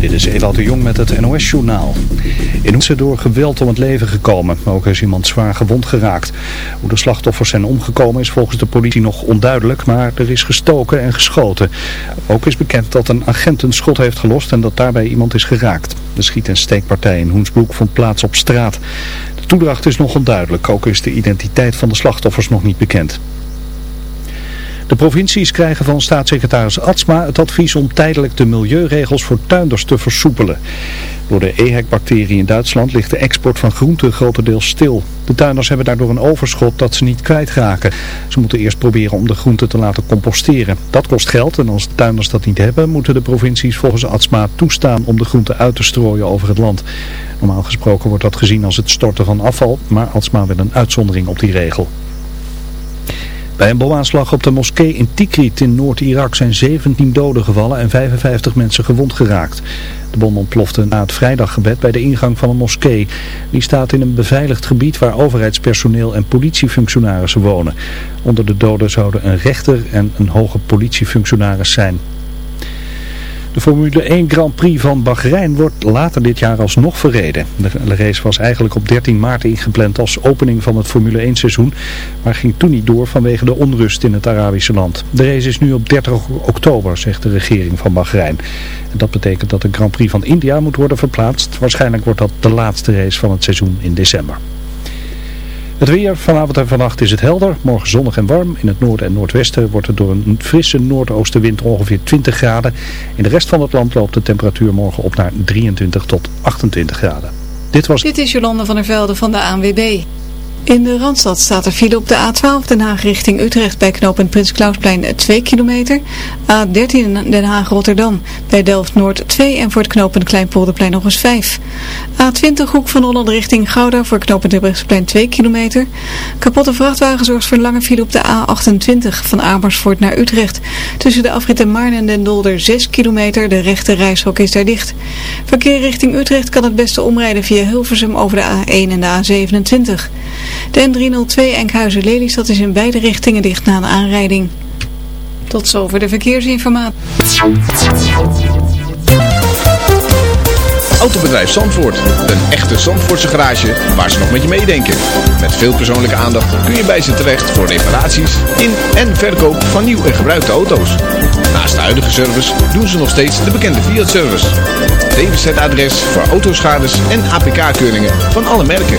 Dit is Ewout de Jong met het NOS-journaal. In Oetse door geweld om het leven gekomen. Ook is iemand zwaar gewond geraakt. Hoe de slachtoffers zijn omgekomen is volgens de politie nog onduidelijk, maar er is gestoken en geschoten. Ook is bekend dat een agent een schot heeft gelost en dat daarbij iemand is geraakt. De schiet- en steekpartij in Hoensbroek vond plaats op straat. De toedracht is nog onduidelijk. Ook is de identiteit van de slachtoffers nog niet bekend. De provincies krijgen van staatssecretaris Atsma het advies om tijdelijk de milieuregels voor tuinders te versoepelen. Door de EHEC-bacterie in Duitsland ligt de export van groenten grotendeels stil. De tuinders hebben daardoor een overschot dat ze niet kwijtraken. Ze moeten eerst proberen om de groenten te laten composteren. Dat kost geld en als de tuinders dat niet hebben, moeten de provincies volgens Atsma toestaan om de groenten uit te strooien over het land. Normaal gesproken wordt dat gezien als het storten van afval, maar Atsma wil een uitzondering op die regel. Bij een bomaanslag op de moskee in Tikrit in Noord-Irak zijn 17 doden gevallen en 55 mensen gewond geraakt. De bom ontplofte na het vrijdaggebed bij de ingang van een moskee. Die staat in een beveiligd gebied waar overheidspersoneel en politiefunctionarissen wonen. Onder de doden zouden een rechter en een hoge politiefunctionaris zijn. De Formule 1 Grand Prix van Bahrein wordt later dit jaar alsnog verreden. De race was eigenlijk op 13 maart ingepland als opening van het Formule 1 seizoen, maar ging toen niet door vanwege de onrust in het Arabische land. De race is nu op 30 oktober, zegt de regering van Bahrein. Dat betekent dat de Grand Prix van India moet worden verplaatst. Waarschijnlijk wordt dat de laatste race van het seizoen in december. Het weer, vanavond en vannacht is het helder. Morgen zonnig en warm. In het noorden en noordwesten wordt het door een frisse noordoostenwind ongeveer 20 graden. In de rest van het land loopt de temperatuur morgen op naar 23 tot 28 graden. Dit was... Dit is Jolande van der Velde van de ANWB. In de Randstad staat er file op de A12 Den Haag richting Utrecht bij knooppunt Prins Klausplein 2 kilometer. A13 Den Haag Rotterdam bij Delft-Noord 2 en voor het knooppunt Kleinpolderplein nog eens 5. A20 Hoek van Holland richting Gouda voor knooppunt Terbrechtseplein 2 kilometer. Kapotte vrachtwagen zorgt voor lange file op de A28 van Amersfoort naar Utrecht. Tussen de afritten en Den Dolder 6 kilometer. De rechte reishok is daar dicht. Verkeer richting Utrecht kan het beste omrijden via Hilversum over de A1 en de A27. De N302 Enkhuizen-Lelystad is in beide richtingen dicht na een aanrijding. Tot zover de verkeersinformatie. Autobedrijf Zandvoort. Een echte Zandvoortse garage waar ze nog met je meedenken. Met veel persoonlijke aandacht kun je bij ze terecht voor reparaties in en verkoop van nieuw en gebruikte auto's. Naast de huidige service doen ze nog steeds de bekende Fiat-service. DWZ-adres voor autoschades en APK-keuringen van alle merken.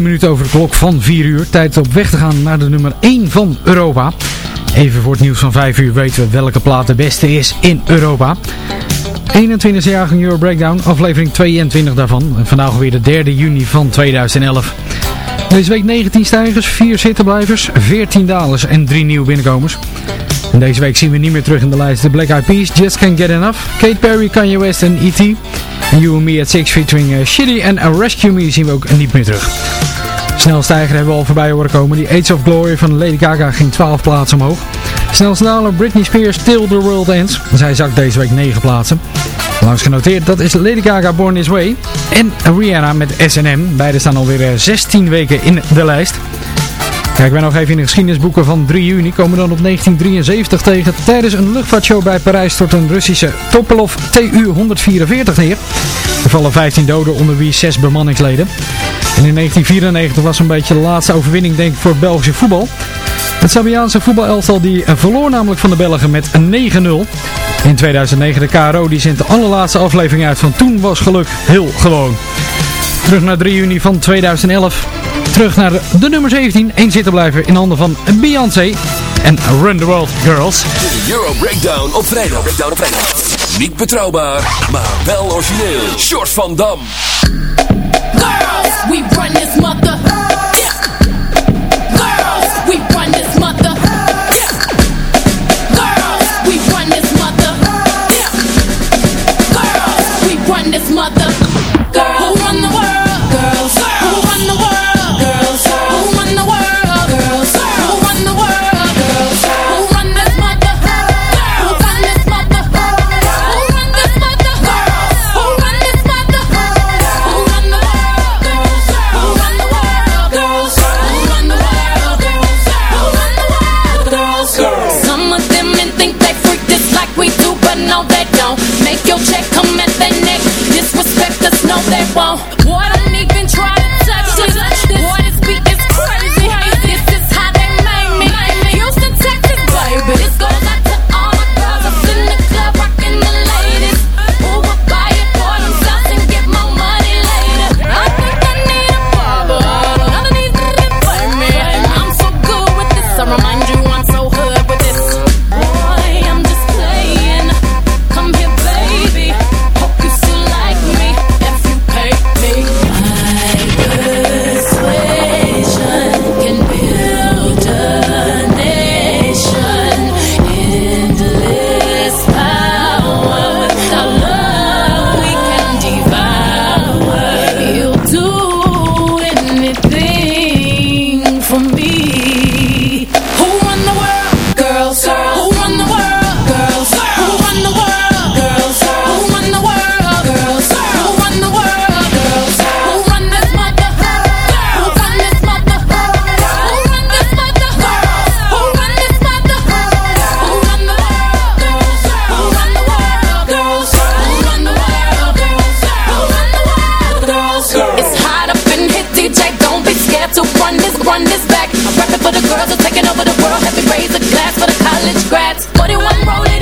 Vier minuten over de klok van 4 uur. Tijd op weg te gaan naar de nummer 1 van Europa. Even voor het nieuws van 5 uur weten we welke plaat de beste is in Europa. 21 jaar Euro Breakdown, aflevering 22 daarvan. Vandaag weer de 3 juni van 2011. Deze week 19 stijgers, 4 zittenblijvers, 14 dalers en 3 nieuwe binnenkomers. En deze week zien we niet meer terug in de lijst de Black Eyed Peas, Just Can't Get Enough, Kate Perry, Kanye West en E.T. En You and Me at 6 featuring uh, Shitty en Rescue Me zien we ook niet meer terug. Snelstijger hebben we al voorbij horen komen. Die Age of Glory van Lady Gaga ging 12 plaatsen omhoog. Snelste daler Britney Spears Till the World Ends. Zij zakt deze week 9 plaatsen. Langs genoteerd, dat is Lady Gaga Born This Way. En Rihanna met S&M. Beide staan alweer 16 weken in de lijst. Kijken wij nog even in de geschiedenisboeken van 3 juni. Komen we dan op 1973 tegen. Tijdens een luchtvaartshow bij Parijs stort een Russische Topolov TU-144 neer. Er vallen 15 doden, onder wie 6 bemanningsleden. En in 1994 was een beetje de laatste overwinning denk ik voor Belgische voetbal. Het Sabiaanse voetbalelftal die eh, verloor namelijk van de Belgen met 9-0. In 2009 de KRO die zendt de allerlaatste aflevering uit van Toen was geluk heel gewoon. Terug naar 3 juni van 2011 terug naar de nummer 17. Eén zitten blijven in handen van Beyoncé en Run the World Girls. De Euro Breakdown op vrijdag. Breakdown op vrijdag. Niet betrouwbaar, maar wel origineel. Short van Dam. Girls, we run the girls taking over the world. Help me raise a glass for the college grads. 41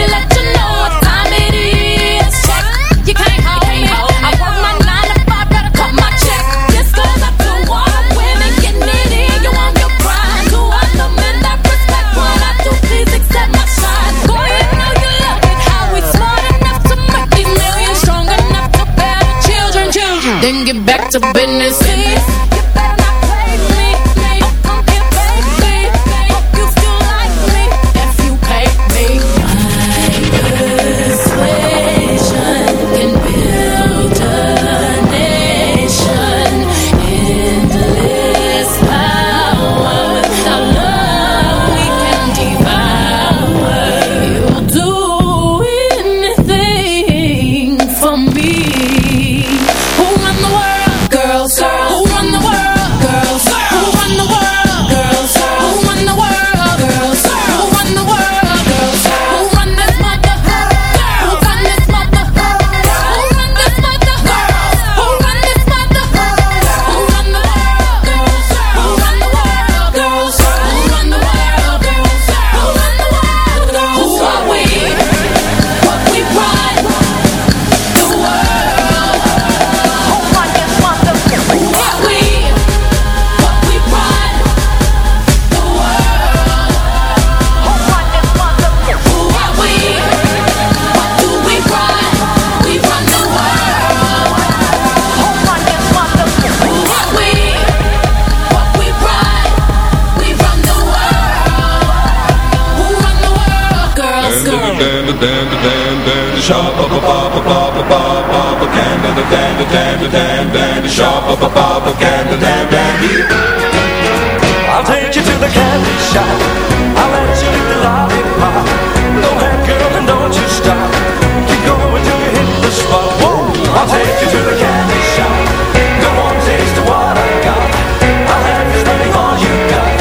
to let you know what time it is. Check, you can't hold me. I work my nine to five, cut my check. Women it in. You want your men that respect what I do, please accept my. Go know you love it. How we smart enough to make these millions, strong enough to bear children, children. Then get back to business. I'll take you to the candy shop. I'll let you eat the lollipop. Go ahead girl and don't you stop. Keep going till you hit the spot. Whoa, I'll take you to the candy shop. Taste what I got. I'll have you spending all you got.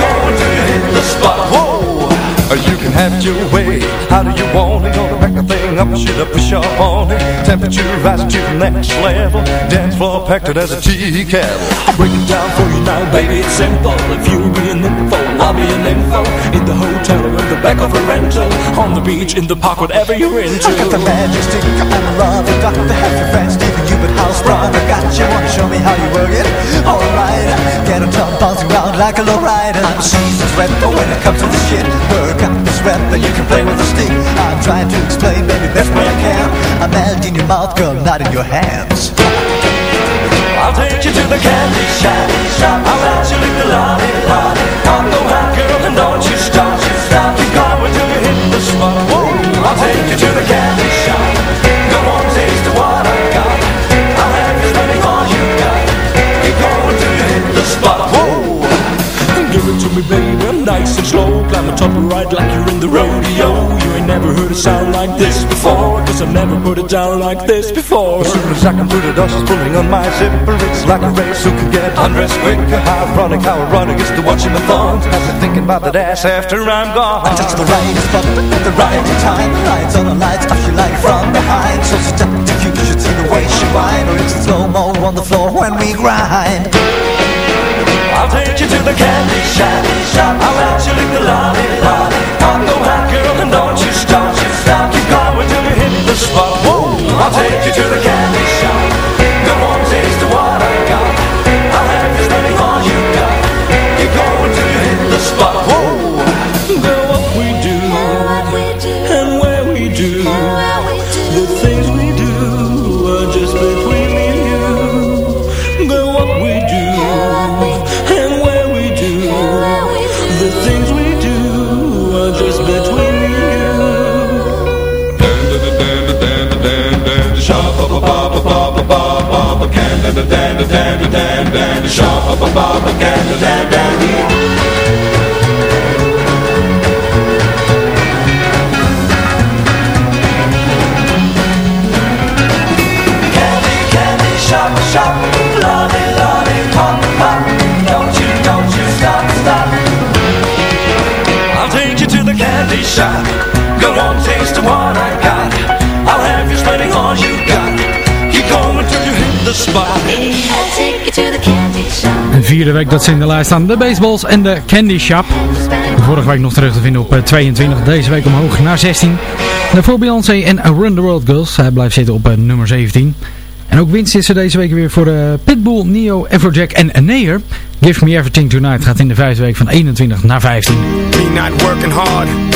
Going hit the spot. Whoa, you can have your way. How do you want it? Gonna pack the thing up, should up push up on it? Temperature rising to the next level. Dance floor packed as a tea kettle. I'll break it down for you now, baby. It's simple. If you be an info, I'll be an info. In the hotel or in the back of a rental, on the beach, in the park, whatever you're into. I got the magic stick, I'm a love it. got the your friends, Even you but house broad. I got you, wanna show me how you work it? Alright, get on top, bouncing around like a low rider. I'm seasoned red, but when it comes to the shit, work, out the sweat, you can play with the stick. I'm trying to explain, baby, best way I can. I'm melt in your mouth, girl, not in your hands. I'll take you to the candy shop. shop. I'll let you lick the lollipop. I'm the hot girl and don't you stop. You stop, keep going till you hit the spot. Whoa. I'll take you to the candy shop. Give it to me, baby, nice and slow. Climb the top and ride like you're in the rodeo. You ain't never heard a sound like this before. Cause I never put it down like this before. As soon as I come through the door, she's pulling on my zipper. It's like a race who can get undressed quicker. How ironic, how ironic is to watching the thorns. I've been thinking about that ass after I'm gone. I touch the right spot at the right time. Lights on the lights, I feel like from behind. So seductive, you should see the way she whine. Or it's slow-mo on the floor when we grind. I'll take you to the candy shop. And you. Candy, candy, shop, shop, lolly, lolly, pop, pop. Don't you, don't you stop, stop. I'll take you to the candy shop. Spot. Een vierde week dat ze in de lijst staan. De Baseballs en de Candy Shop. Vorige week nog terug te vinden op eh, 22. Deze week omhoog naar 16. Daarvoor Beyoncé en Run the World Girls. Hij blijft zitten op eh, nummer 17. En ook winst is er deze week weer voor eh, Pitbull, Neo, Everjack en Nair. Give Me Everything Tonight gaat in de vijfde week van 21 naar 15. Me not working hard.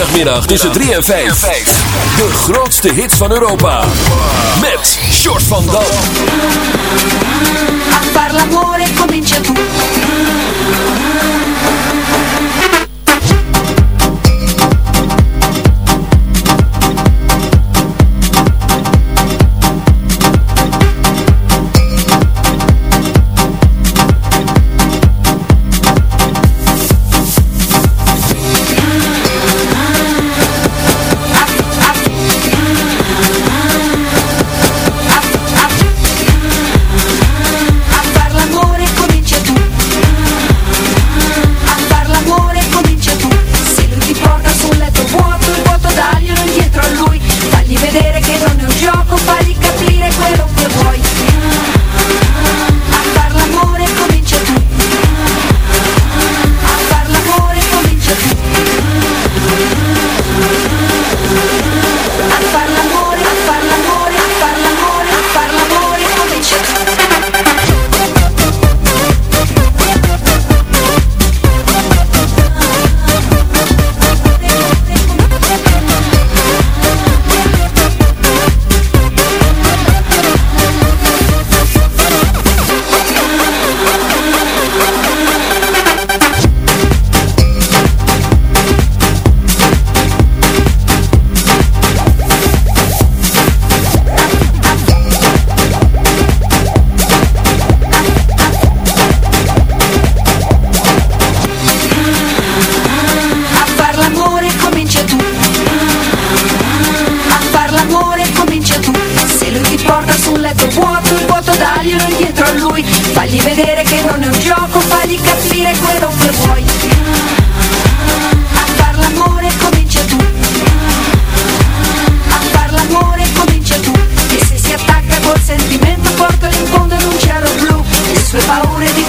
vrijdagmiddag tussen 3 en 5. De grootste hits van Europa. Met Short van Dam. A far l'amore comincia tu A far l'amore comincia tu. Se lui ti porta sul letto vuoto Il vuoto daglielo indietro a lui. Fagli vedere che non è un gioco Fagli capire quello che vuoi. A far l'amore comincia tu. A far l'amore comincia tu. E se si attacca col sentimento Portalo in fondo in un cielo blu. Le sue paure di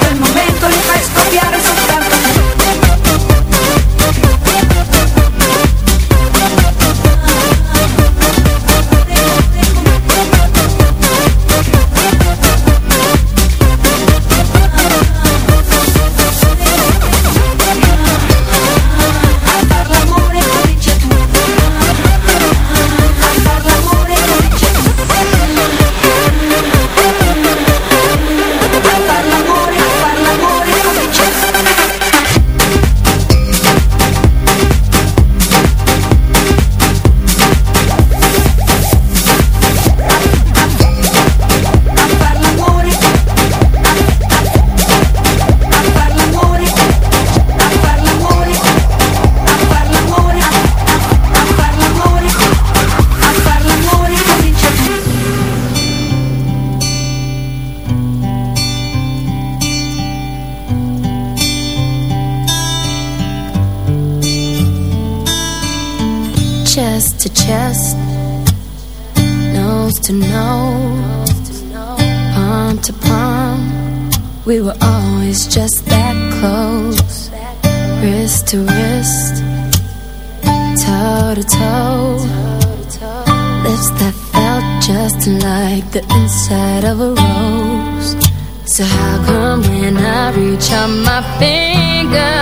up my finger.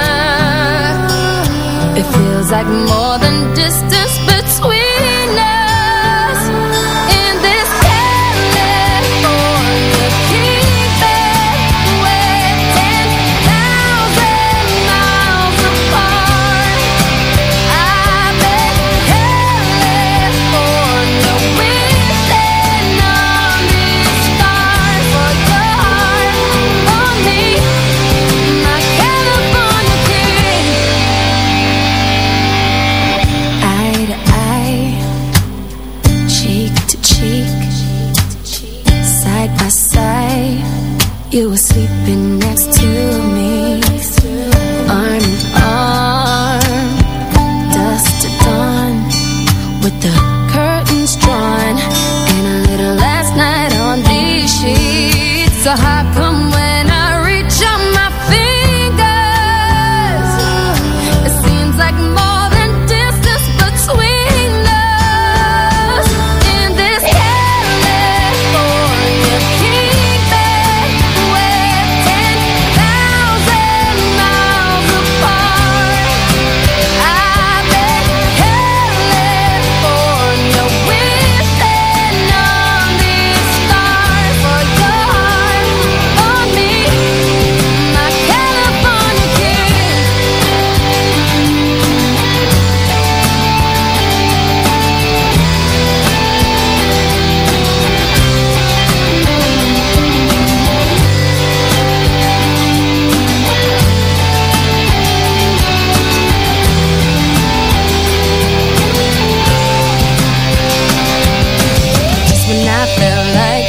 It feels like more than just a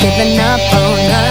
felt like giving up on us,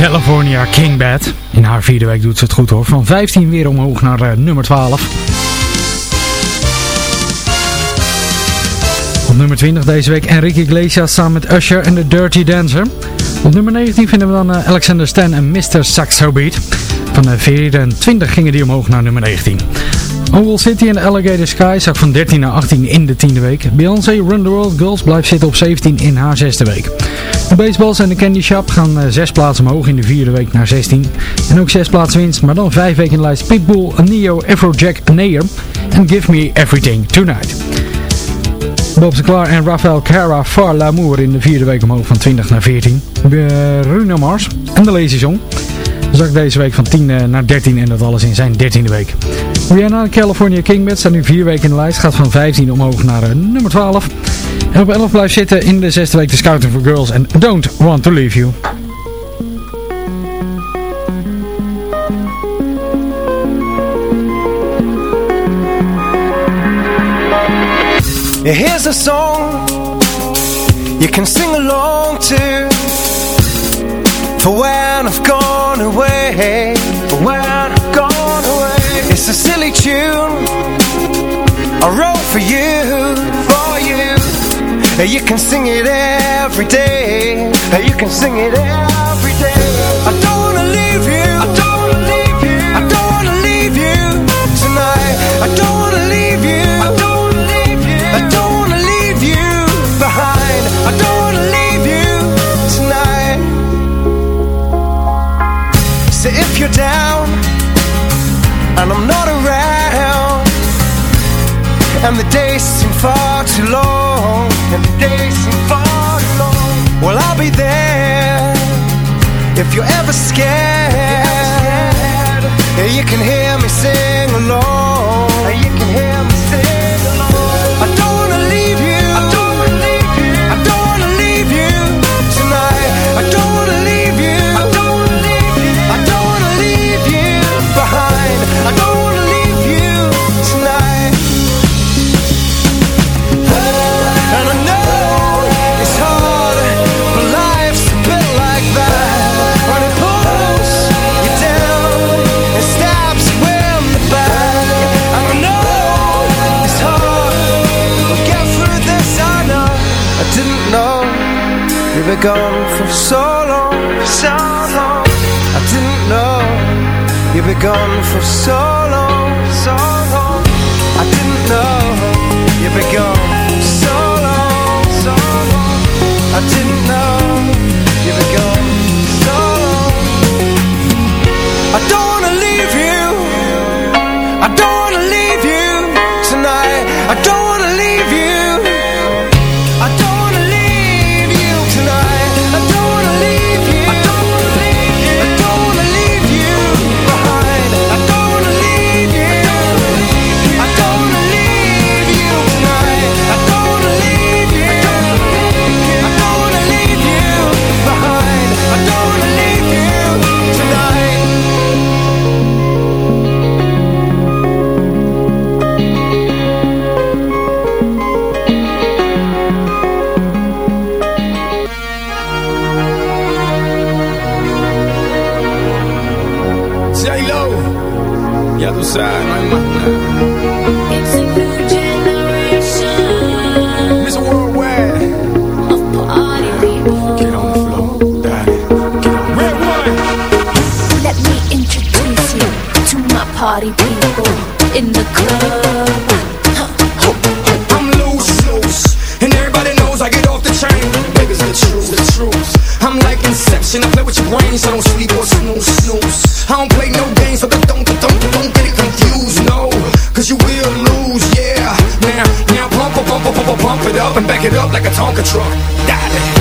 California King Bad. In haar vierde week doet ze het goed hoor. Van 15 weer omhoog naar eh, nummer 12. Op nummer 20 deze week Enrique Iglesias samen met Usher en The Dirty Dancer. Op nummer 19 vinden we dan eh, Alexander Stan en Mr. Saxo Beat. Van de 24 gingen die omhoog naar nummer 19. Oval City en Alligator Sky zak van 13 naar 18 in de tiende week. Beyoncé Run the World Girls blijft zitten op 17 in haar zesde week. De baseballs en de Candy Shop gaan eh, zes plaatsen omhoog in de vierde week naar 16. En ook zes plaatsen winst, maar dan vijf weken in de lijst Pitbull, Neo, Afrojack, Nair en Give Me Everything Tonight. Bob Sinclair en Rafael Cara Far L'amour in de vierde week omhoog van 20 naar 14. Uh, Bruno Mars en de Lazy Song Zak deze week van 10 eh, naar 13 en dat alles in zijn 13e week. Rihanna, de California King staan staat nu 4 weken in de lijst. Gaat van 15 omhoog naar eh, nummer 12. En op 11 blijft zitten in de 6e week de Scouting for Girls en Don't Want To Leave You. Here's a song you can sing along to For when I've hey, when I'm gone away It's a silly tune. I wrote for you, for you. You can sing it every day. You can sing it every day. I don't wanna leave you And the days seem far too long. And the days seem far too long. Well, I'll be there If you're ever scared, if you're ever scared. You can hear me sing along. so long, so long I didn't know you'd be gone for so long side. It's a new generation. Worldwide. Party people. Get on the floor, red one. Let me introduce you to my party people in the club. I'm loose, loose, and everybody knows I get off the train. The truth. I'm like Inception. I play with your brains. So I don't sleep or snooze, snooze. and back it up like a Tonka truck. Dive it.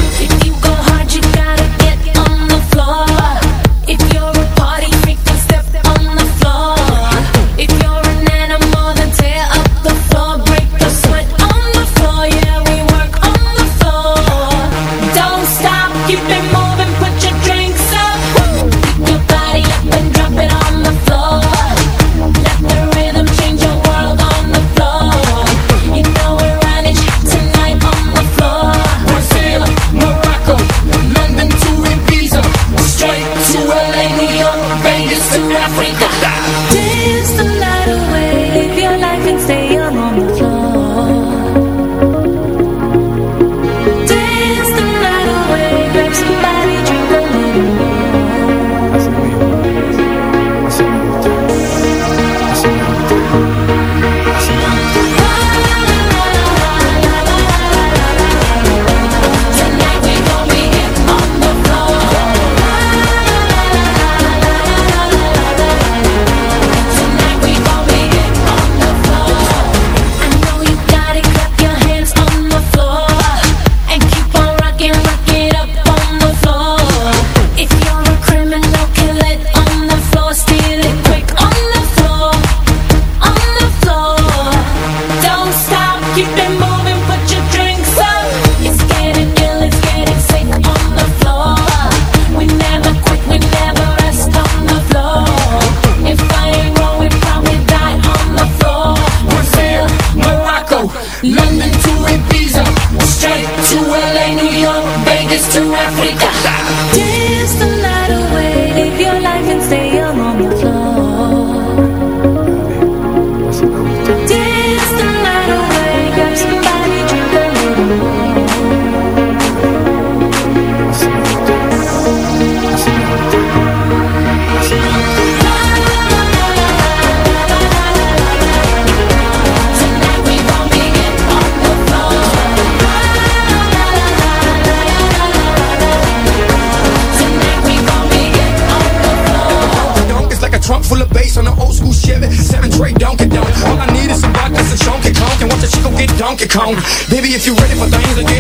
Kong. Baby, if you ready for things to get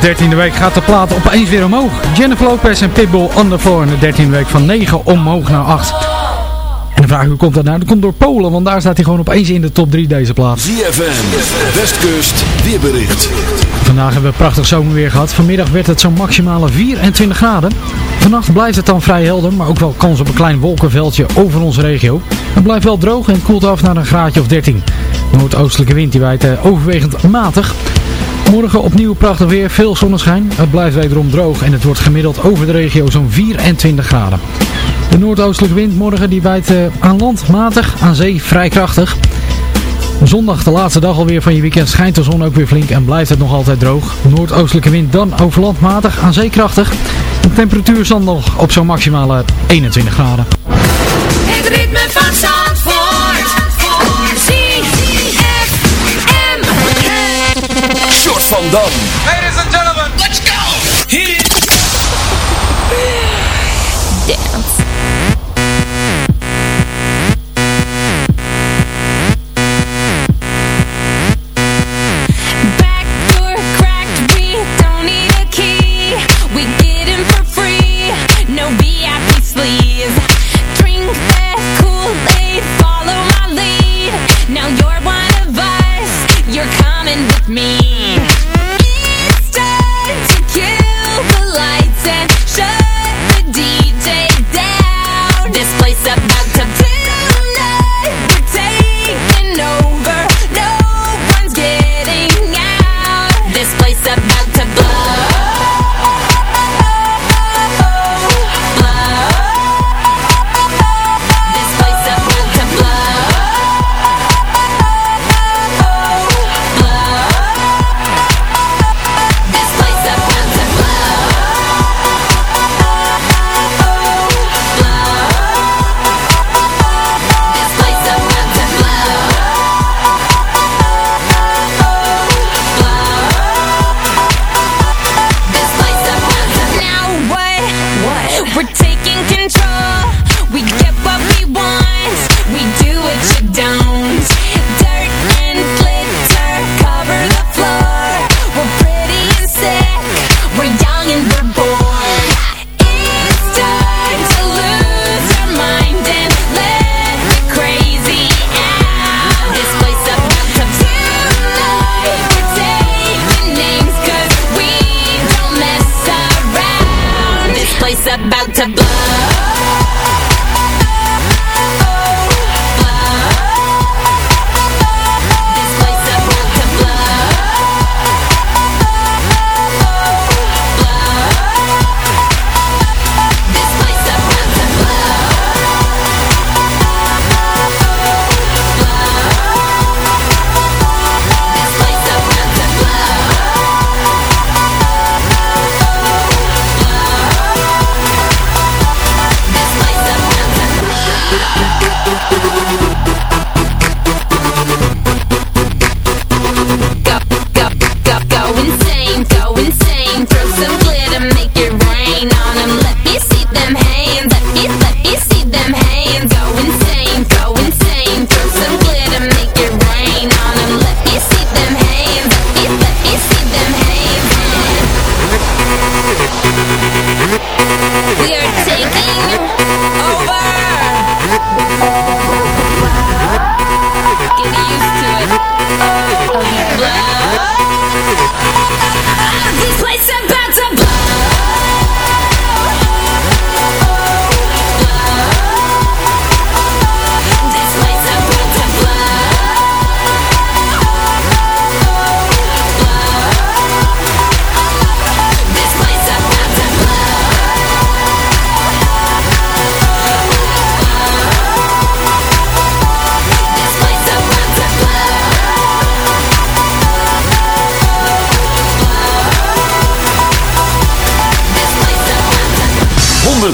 de dertiende week gaat de plaat opeens weer omhoog. Jennifer Lopez en Pitbull on the floor in de dertiende week van 9 omhoog naar 8. En de vraag hoe komt dat nou? Dat komt door Polen, want daar staat hij gewoon opeens in de top 3 deze plaat. ZFM, Westkust, weerbericht. Vandaag hebben we prachtig zomerweer gehad. Vanmiddag werd het zo'n maximale 24 graden. Vannacht blijft het dan vrij helder, maar ook wel kans op een klein wolkenveldje over onze regio. Het blijft wel droog en koelt af naar een graadje of 13. De noordoostelijke wind die waait eh, overwegend matig. Morgen opnieuw prachtig weer, veel zonneschijn. Het blijft wederom droog en het wordt gemiddeld over de regio zo'n 24 graden. De noordoostelijke wind morgen die waait eh, aan land matig, aan zee vrij krachtig. Zondag, de laatste dag alweer van je weekend, schijnt de zon ook weer flink en blijft het nog altijd droog. Noordoostelijke wind dan over land matig, aan zee krachtig. De temperatuur zal nog op zo'n maximale 21 graden. Het ritme van van Dam.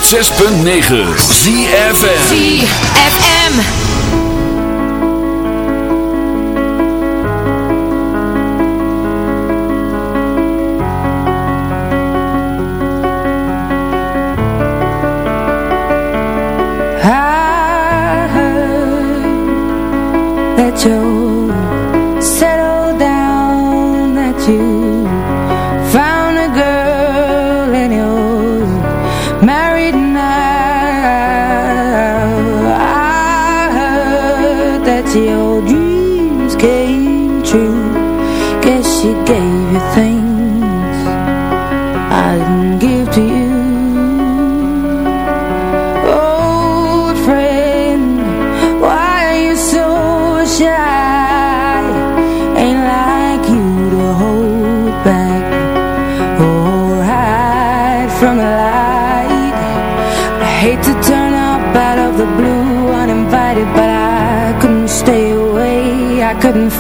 106.9 ZFM ZFM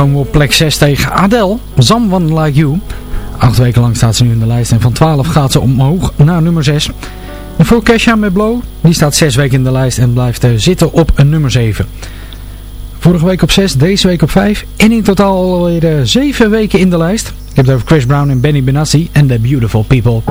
komen we op plek 6 tegen Adele, Someone Like You. Acht weken lang staat ze nu in de lijst en van 12 gaat ze omhoog naar nummer 6. En voor Kesha met Blow, die staat 6 weken in de lijst en blijft eh, zitten op een nummer 7. Vorige week op 6, deze week op 5 en in totaal alweer eh, 7 weken in de lijst. Ik heb het over Chris Brown en Benny Benassi en The Beautiful People.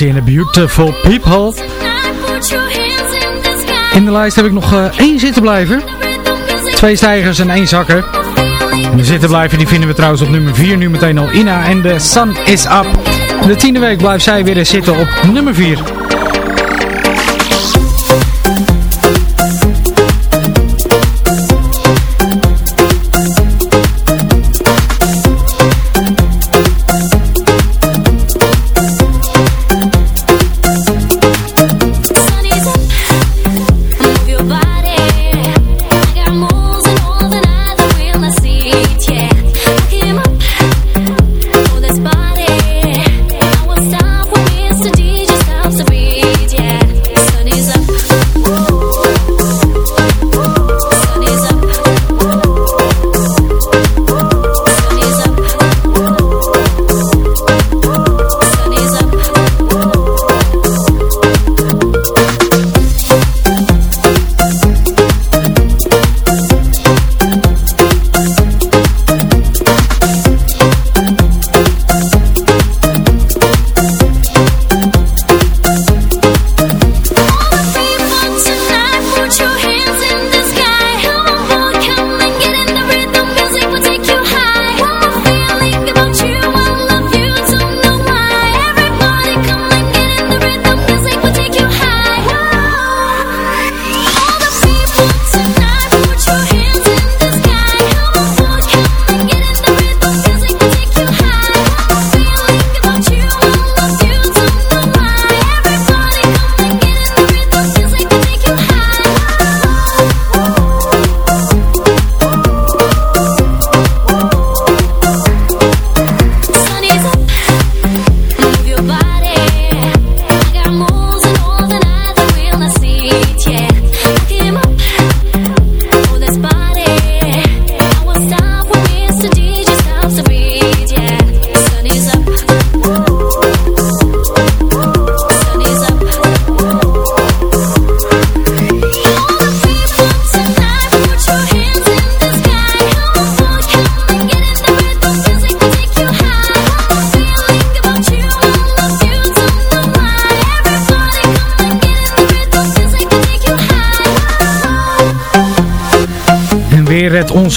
in de Beautiful People. In de lijst heb ik nog eh, één zitten blijven. Twee stijgers en één zakker. En de zitten blijven die vinden we trouwens op nummer 4 nu meteen al Ina en de Sun is Up. De tiende week blijft zij weer zitten op nummer 4.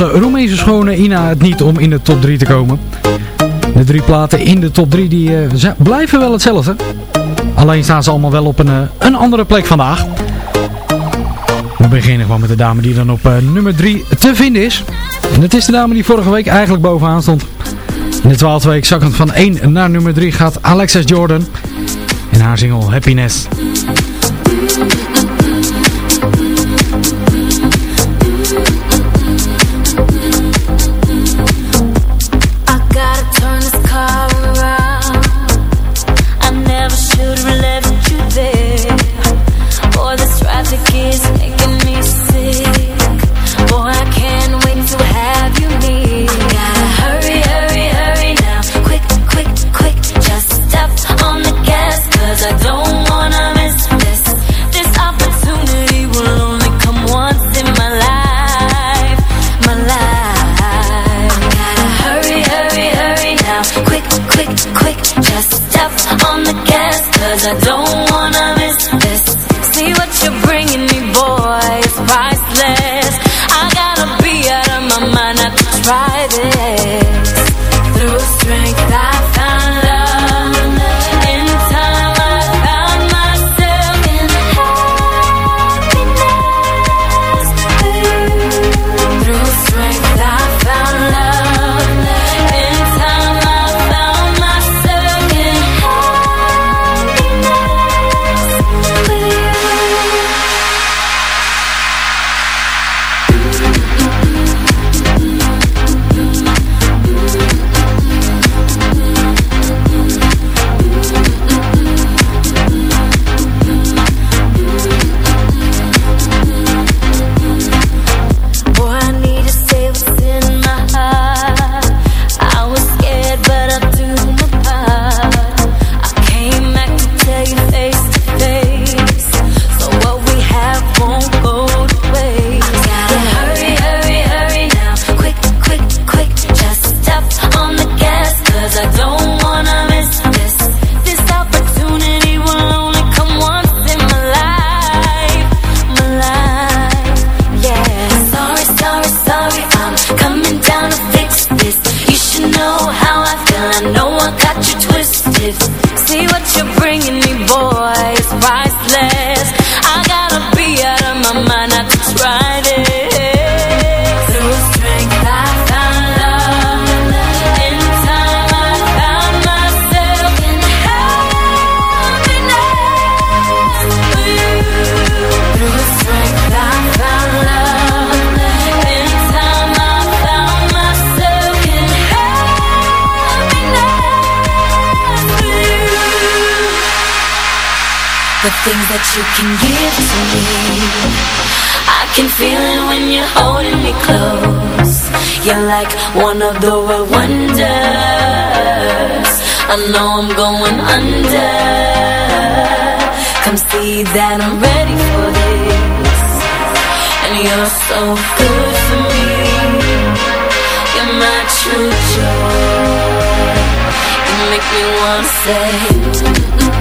onze Roemeense schone Ina het niet om in de top 3 te komen. De drie platen in de top 3 die, eh, blijven wel hetzelfde. Alleen staan ze allemaal wel op een, eh, een andere plek vandaag. We beginnen gewoon met de dame die dan op eh, nummer 3 te vinden is. En dat is de dame die vorige week eigenlijk bovenaan stond. In de twaalfde week zakkend van 1 naar nummer 3 gaat Alexis Jordan. En haar single Happiness. Cause I don't wanna miss this. See what you bring come see that I'm ready for this. And you're so good for me. You're my true joy. You make me want to say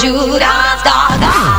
Jura da.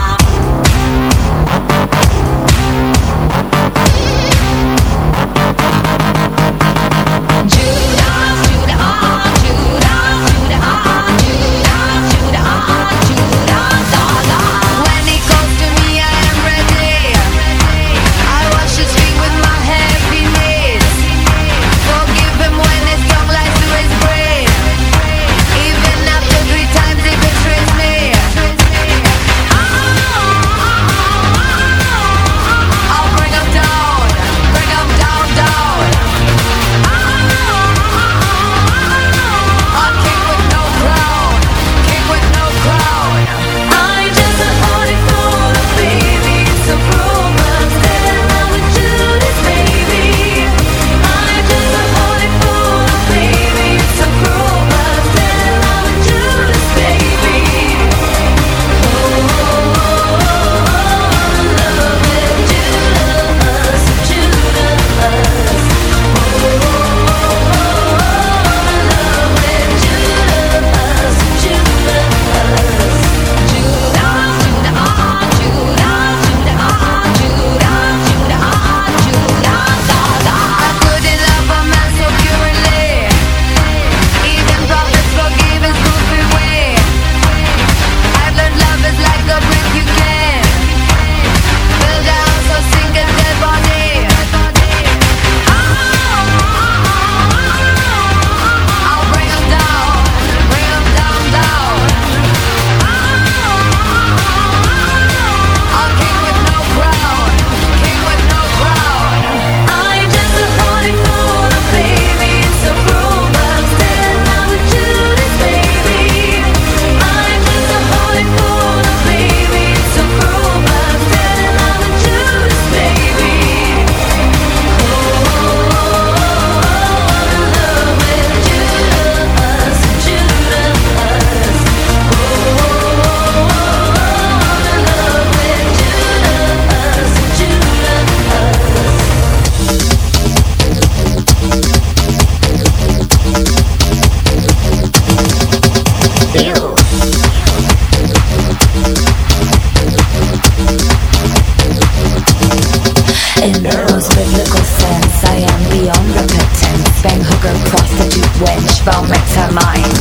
in Earl's biblical sense I am beyond repentance Bang hooker, prostitute, wench, vomits her mind.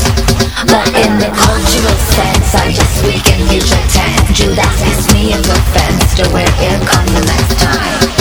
But in the cultural sense I just speak in future tense. Judas is me is offense To where here comes the next time.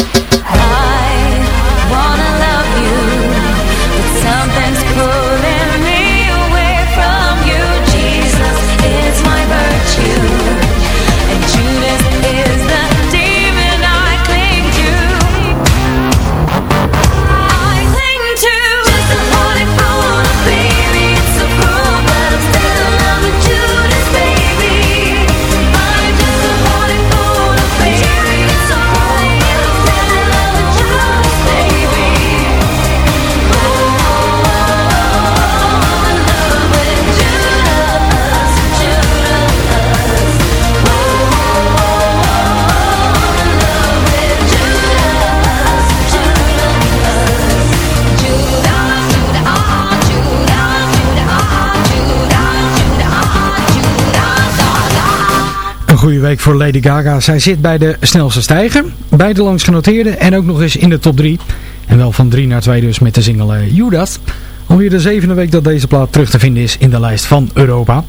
Week voor Lady Gaga. Zij zit bij de snelste stijger, bij de genoteerde en ook nog eens in de top 3. En wel van 3 naar 2 dus met de single eh, Judas. Alweer de zevende week dat deze plaat terug te vinden is in de lijst van Europa.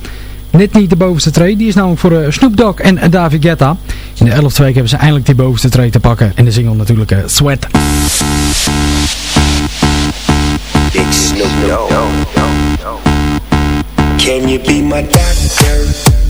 Net niet de bovenste tree, die is namelijk voor eh, Snoop Dogg en eh, David Guetta. In de 11e week hebben ze eindelijk die bovenste tree te pakken en de single natuurlijk eh, Sweat. Can you be my?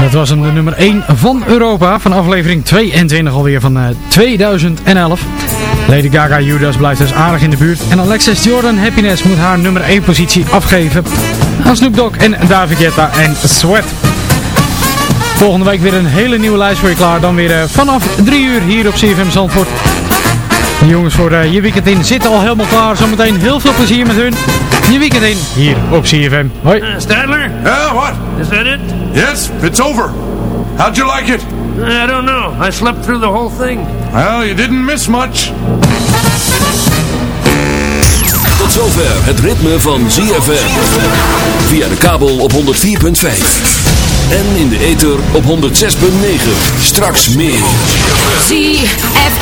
Dat was de nummer 1 van Europa van aflevering 22 alweer van eh, 2011. Lady Gaga Judas blijft dus aardig in de buurt. En Alexis Jordan Happiness moet haar nummer 1 positie afgeven aan Snoop Dogg en David Guetta en Sweat. Volgende week weer een hele nieuwe lijst voor je klaar. Dan weer eh, vanaf 3 uur hier op CFM Zandvoort. De jongens voor eh, je weekend in zitten al helemaal klaar. Zometeen heel veel plezier met hun. Je weekend in, hier op CFM. Hoi. Uh, Stadler? Yeah, what? Is that it? Yes, it's over. How'd you like it? I don't know. I slept through the whole thing. Well, you didn't miss much. Tot zover het ritme van ZFM. Via de kabel op 104.5. En in de ether op 106.9. Straks meer. ZFM.